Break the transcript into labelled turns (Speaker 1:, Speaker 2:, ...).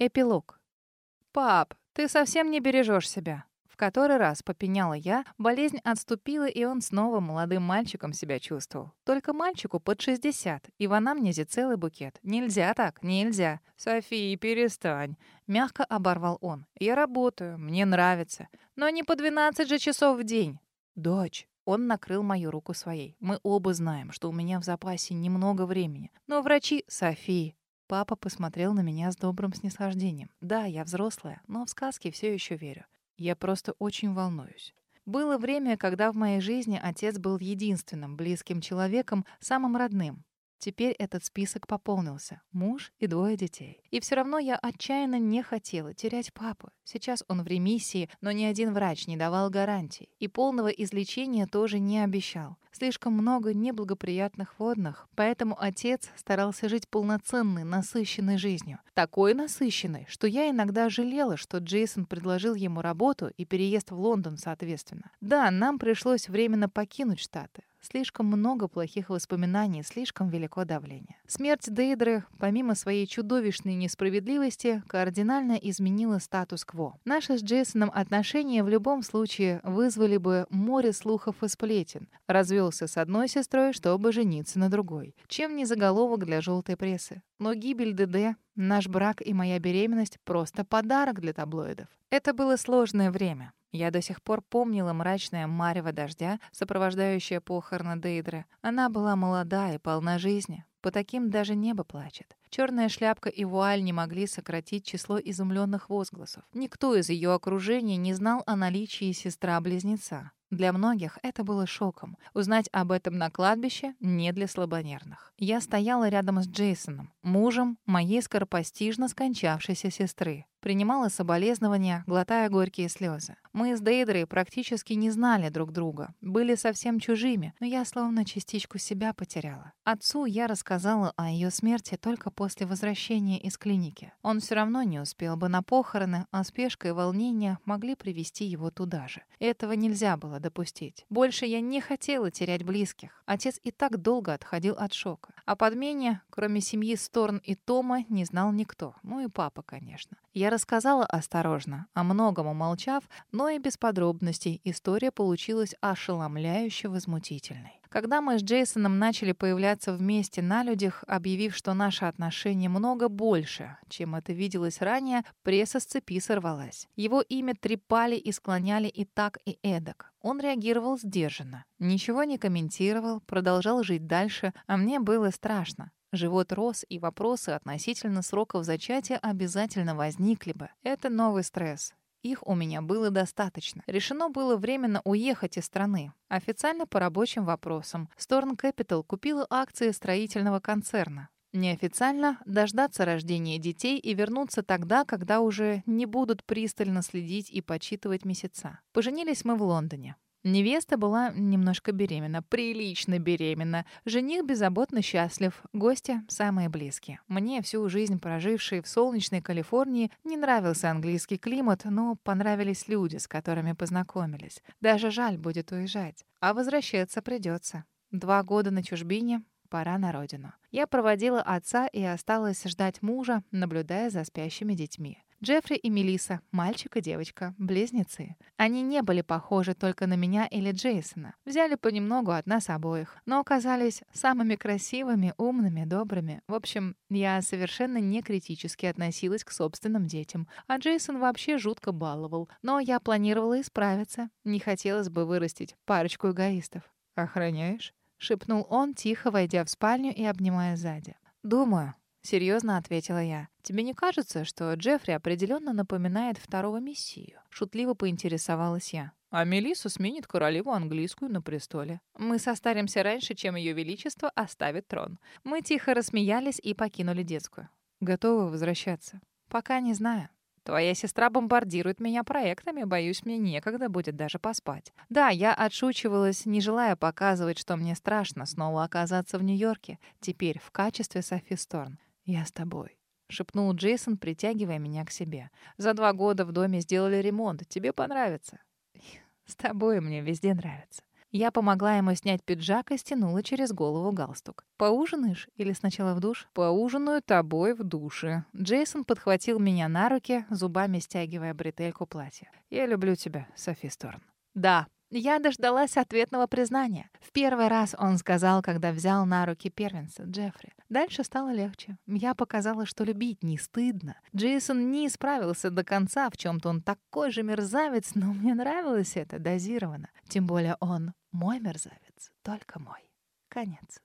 Speaker 1: Эпилог. «Пап, ты совсем не бережешь себя». В который раз попеняла я, болезнь отступила, и он снова молодым мальчиком себя чувствовал. Только мальчику под 60, и в анамнезе целый букет. Нельзя так, нельзя. «София, перестань», — мягко оборвал он. «Я работаю, мне нравится, но не по 12 же часов в день». «Дочь». Он накрыл мою руку своей. «Мы оба знаем, что у меня в запасе немного времени. Но врачи... София, Папа посмотрел на меня с добрым снисхождением. Да, я взрослая, но в сказки все еще верю. Я просто очень волнуюсь. Было время, когда в моей жизни отец был единственным близким человеком, самым родным. Теперь этот список пополнился. Муж и двое детей. И все равно я отчаянно не хотела терять папу. Сейчас он в ремиссии, но ни один врач не давал гарантий. И полного излечения тоже не обещал. Слишком много неблагоприятных водных, поэтому отец старался жить полноценной, насыщенной жизнью. Такой насыщенной, что я иногда жалела, что Джейсон предложил ему работу и переезд в Лондон соответственно. Да, нам пришлось временно покинуть Штаты. Слишком много плохих воспоминаний, слишком велико давление. Смерть Дейдры, помимо своей чудовищной несправедливости, кардинально изменила статус-кво. Наши с Джейсоном отношения в любом случае вызвали бы море слухов и сплетен. Развелся с одной сестрой, чтобы жениться на другой. Чем не заголовок для желтой прессы. Но гибель ДД, наш брак и моя беременность — просто подарок для таблоидов. Это было сложное время. Я до сих пор помнила мрачное марево дождя, сопровождающее похороны Дейдры. Она была молода и полна жизни. По таким даже небо плачет. Черная шляпка и вуаль не могли сократить число изумленных возгласов. Никто из ее окружения не знал о наличии сестра-близнеца. Для многих это было шоком. Узнать об этом на кладбище не для слабонервных. Я стояла рядом с Джейсоном, мужем моей скоропостижно скончавшейся сестры. Принимала соболезнования, глотая горькие слезы. Мы с Дейдрой практически не знали друг друга, были совсем чужими, но я словно частичку себя потеряла. Отцу я рассказала о ее смерти только после возвращения из клиники. Он все равно не успел бы на похороны, а спешка и волнение могли привести его туда же. Этого нельзя было допустить. Больше я не хотела терять близких. Отец и так долго отходил от шока. О подмене, кроме семьи Сторн и Тома, не знал никто. Ну и папа, конечно. Я рассказала осторожно, о многом умолчав, но и без подробностей история получилась ошеломляюще возмутительной. Когда мы с Джейсоном начали появляться вместе на людях, объявив, что наши отношения много больше, чем это виделось ранее, пресса с цепи сорвалась. Его имя трепали и склоняли и так, и эдак. Он реагировал сдержанно, ничего не комментировал, продолжал жить дальше, а мне было страшно. Живот рос, и вопросы относительно сроков зачатия обязательно возникли бы. Это новый стресс. Их у меня было достаточно. Решено было временно уехать из страны. Официально по рабочим вопросам. Storm Capital купила акции строительного концерна. Неофициально дождаться рождения детей и вернуться тогда, когда уже не будут пристально следить и почитывать месяца. Поженились мы в Лондоне. Невеста была немножко беременна, прилично беременна. Жених беззаботно счастлив, гости самые близкие. Мне, всю жизнь прожившей в солнечной Калифорнии, не нравился английский климат, но понравились люди, с которыми познакомились. Даже жаль будет уезжать. А возвращаться придется. Два года на чужбине, пора на родину. Я проводила отца и осталась ждать мужа, наблюдая за спящими детьми. Джеффри и Мелиса, мальчик и девочка, близнецы. Они не были похожи только на меня или Джейсона. Взяли понемногу от нас обоих, но оказались самыми красивыми, умными, добрыми. В общем, я совершенно не критически относилась к собственным детям, а Джейсон вообще жутко баловал. Но я планировала исправиться. Не хотелось бы вырастить парочку эгоистов. «Охраняешь?» — шепнул он, тихо войдя в спальню и обнимая сзади. «Думаю», — серьезно ответила я. «Тебе не кажется, что Джеффри определенно напоминает второго мессию?» Шутливо поинтересовалась я. А Мелисса сменит королеву английскую на престоле. Мы состаримся раньше, чем ее величество оставит трон. Мы тихо рассмеялись и покинули детскую. Готовы возвращаться? Пока не знаю. Твоя сестра бомбардирует меня проектами, боюсь, мне некогда будет даже поспать. Да, я отшучивалась, не желая показывать, что мне страшно снова оказаться в Нью-Йорке, теперь в качестве Софи Сторн. «Я с тобой», — шепнул Джейсон, притягивая меня к себе. «За два года в доме сделали ремонт. Тебе понравится». «С тобой мне везде нравится». Я помогла ему снять пиджак и стянула через голову галстук. «Поужинаешь или сначала в душ?» «Поужинаю тобой в душе». Джейсон подхватил меня на руки, зубами стягивая бретельку платья. «Я люблю тебя, Софи Сторн». «Да», я дождалась ответного признания. В первый раз он сказал, когда взял на руки первенца, Джеффри. Дальше стало легче. Я показала, что любить не стыдно. Джейсон не справился до конца, в чем-то он такой же мерзавец, но мне нравилось это дозированно. Тем более он мой мерзавец, только мой. Конец.